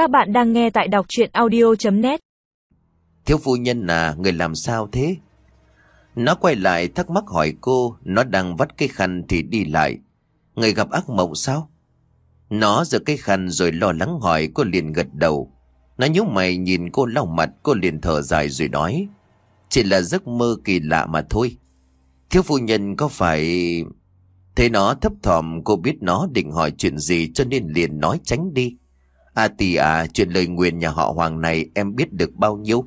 Các bạn đang nghe tại đọc chuyện audio.net Thiếu phu nhân à, người làm sao thế? Nó quay lại thắc mắc hỏi cô, nó đang vắt cái khăn thì đi lại. Người gặp ác mộng sao? Nó giơ cái khăn rồi lo lắng hỏi cô liền gật đầu. Nó nhíu mày nhìn cô lau mặt cô liền thở dài rồi nói. Chỉ là giấc mơ kỳ lạ mà thôi. Thiếu phu nhân có phải... Thế nó thấp thỏm cô biết nó định hỏi chuyện gì cho nên liền nói tránh đi. À tì à, chuyện lời nguyền nhà họ Hoàng này em biết được bao nhiêu?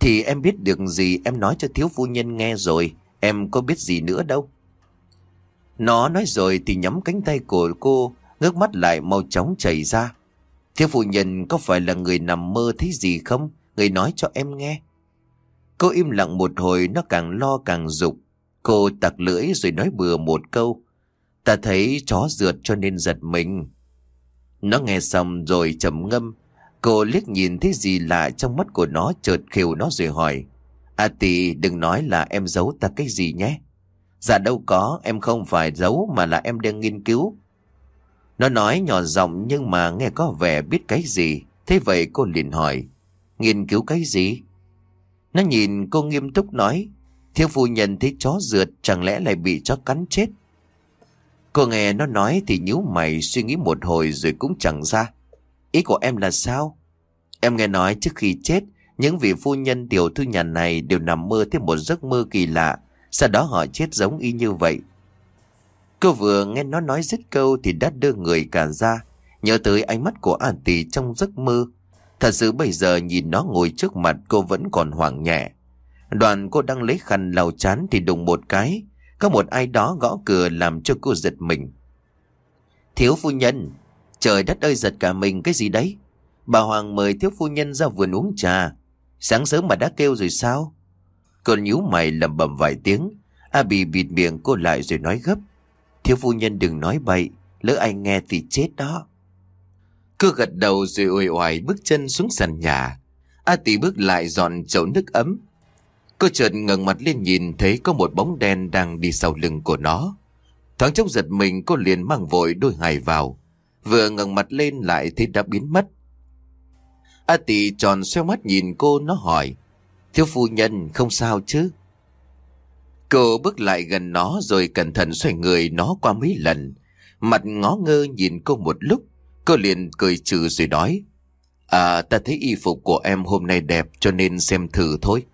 Thì em biết được gì em nói cho thiếu phu nhân nghe rồi, em có biết gì nữa đâu. Nó nói rồi thì nhắm cánh tay của cô, ngước mắt lại mau chóng chảy ra. Thiếu phu nhân có phải là người nằm mơ thấy gì không? Người nói cho em nghe. Cô im lặng một hồi nó càng lo càng dục. Cô tặc lưỡi rồi nói bừa một câu. Ta thấy chó rượt cho nên giật mình. Nó nghe xong rồi trầm ngâm. Cô liếc nhìn thấy gì lạ trong mắt của nó chợt khều nó rồi hỏi. À tỷ đừng nói là em giấu ta cái gì nhé. Dạ đâu có, em không phải giấu mà là em đang nghiên cứu. Nó nói nhỏ giọng nhưng mà nghe có vẻ biết cái gì. Thế vậy cô liền hỏi. Nghiên cứu cái gì? Nó nhìn cô nghiêm túc nói. Thiếu phu nhân thấy chó rượt chẳng lẽ lại bị chó cắn chết. Cô nghe nó nói thì nhíu mày suy nghĩ một hồi rồi cũng chẳng ra. Ý của em là sao? Em nghe nói trước khi chết, những vị phu nhân tiểu thư nhà này đều nằm mơ thêm một giấc mơ kỳ lạ. Sau đó họ chết giống y như vậy. Cô vừa nghe nó nói dứt câu thì đã đưa người cả ra. Nhớ tới ánh mắt của An tì trong giấc mơ. Thật sự bây giờ nhìn nó ngồi trước mặt cô vẫn còn hoảng nhẹ. Đoàn cô đang lấy khăn lau chán thì đùng một cái. Có một ai đó gõ cửa làm cho cô giật mình. Thiếu phu nhân, trời đất ơi giật cả mình cái gì đấy? Bà Hoàng mời thiếu phu nhân ra vườn uống trà. Sáng sớm mà đã kêu rồi sao? Cô nhíu mày lầm bầm vài tiếng. A Bì bịt miệng cô lại rồi nói gấp. Thiếu phu nhân đừng nói bậy, lỡ ai nghe thì chết đó. Cô gật đầu rồi uể oải bước chân xuống sàn nhà. A Tỷ bước lại dọn chậu nước ấm. Cô chợt ngẩng mặt lên nhìn thấy có một bóng đen đang đi sau lưng của nó. Thoáng chốc giật mình, cô liền mang vội đôi hài vào. Vừa ngẩng mặt lên lại thấy đã biến mất. A Tỷ tròn xoeo mắt nhìn cô, nó hỏi. Thiếu phu nhân, không sao chứ? Cô bước lại gần nó rồi cẩn thận xoay người nó qua mấy lần. Mặt ngó ngơ nhìn cô một lúc. Cô liền cười trừ rồi nói. À ta thấy y phục của em hôm nay đẹp cho nên xem thử thôi.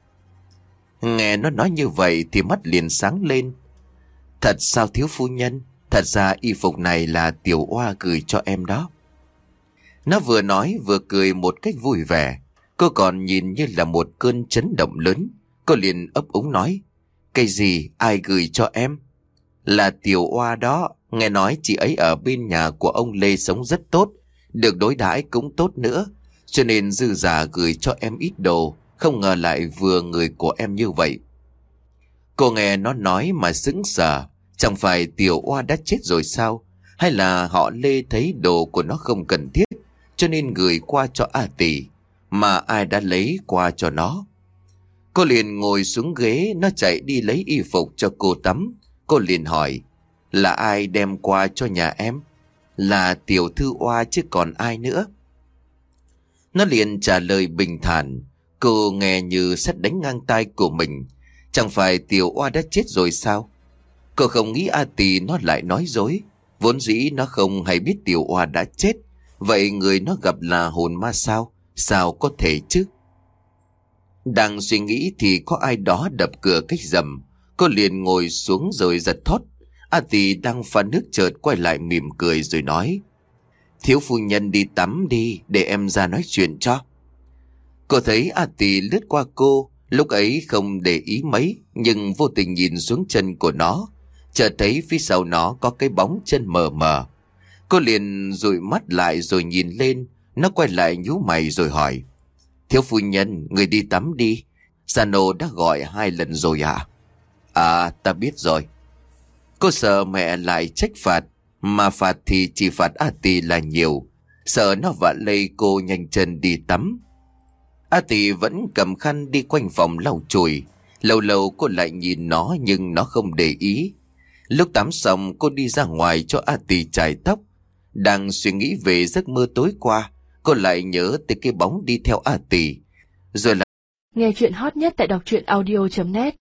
Nghe nó nói như vậy thì mắt liền sáng lên. Thật sao thiếu phu nhân? Thật ra y phục này là tiểu oa gửi cho em đó. Nó vừa nói vừa cười một cách vui vẻ. Cô còn nhìn như là một cơn chấn động lớn. Cô liền ấp úng nói. Cái gì ai gửi cho em? Là tiểu oa đó. Nghe nói chị ấy ở bên nhà của ông Lê sống rất tốt. Được đối đãi cũng tốt nữa. Cho nên dư giả gửi cho em ít đồ. Không ngờ lại vừa người của em như vậy. Cô nghe nó nói mà sững sờ. Chẳng phải tiểu oa đã chết rồi sao? Hay là họ Lê thấy đồ của nó không cần thiết, cho nên gửi qua cho A Tỷ mà ai đã lấy qua cho nó. Cô liền ngồi xuống ghế, nó chạy đi lấy y phục cho cô tắm. Cô liền hỏi, là ai đem qua cho nhà em? Là tiểu thư oa chứ còn ai nữa? Nó liền trả lời bình thản Cô nghe như sắt đánh ngang tai của mình. Chẳng phải tiểu oa đã chết rồi sao? Cô không nghĩ A Tì nó lại nói dối. Vốn dĩ nó không hay biết tiểu oa đã chết. Vậy người nó gặp là hồn ma sao? Sao có thể chứ? Đang suy nghĩ thì có ai đó đập cửa cách dầm. Cô liền ngồi xuống rồi giật thót. A Tì đang pha nước chợt quay lại mỉm cười rồi nói. Thiếu phu nhân đi tắm đi, để em ra nói chuyện cho. Cô thấy A Tì lướt qua cô, lúc ấy không để ý mấy, nhưng vô tình nhìn xuống chân của nó. Chợt thấy phía sau nó có cái bóng chân mờ mờ. Cô liền dụi mắt lại rồi nhìn lên, nó quay lại nhú mày rồi hỏi. Thiếu phu nhân, người đi tắm đi. Sano đã gọi hai lần rồi à? À, ta biết rồi. Cô sợ mẹ lại trách phạt, mà phạt thì chỉ phạt A Tì là nhiều. Sợ nó vạ lây cô nhanh chân đi tắm. A Tỷ vẫn cầm khăn đi quanh phòng lau chùi. Lâu lâu cô lại nhìn nó nhưng nó không để ý. Lúc tắm xong, cô đi ra ngoài cho A Tỷ chải tóc. Đang suy nghĩ về giấc mơ tối qua. Cô lại nhớ tới cái bóng đi theo A Tỷ Rồi là Nghe chuyện hot nhất tại đọc truyện audio.net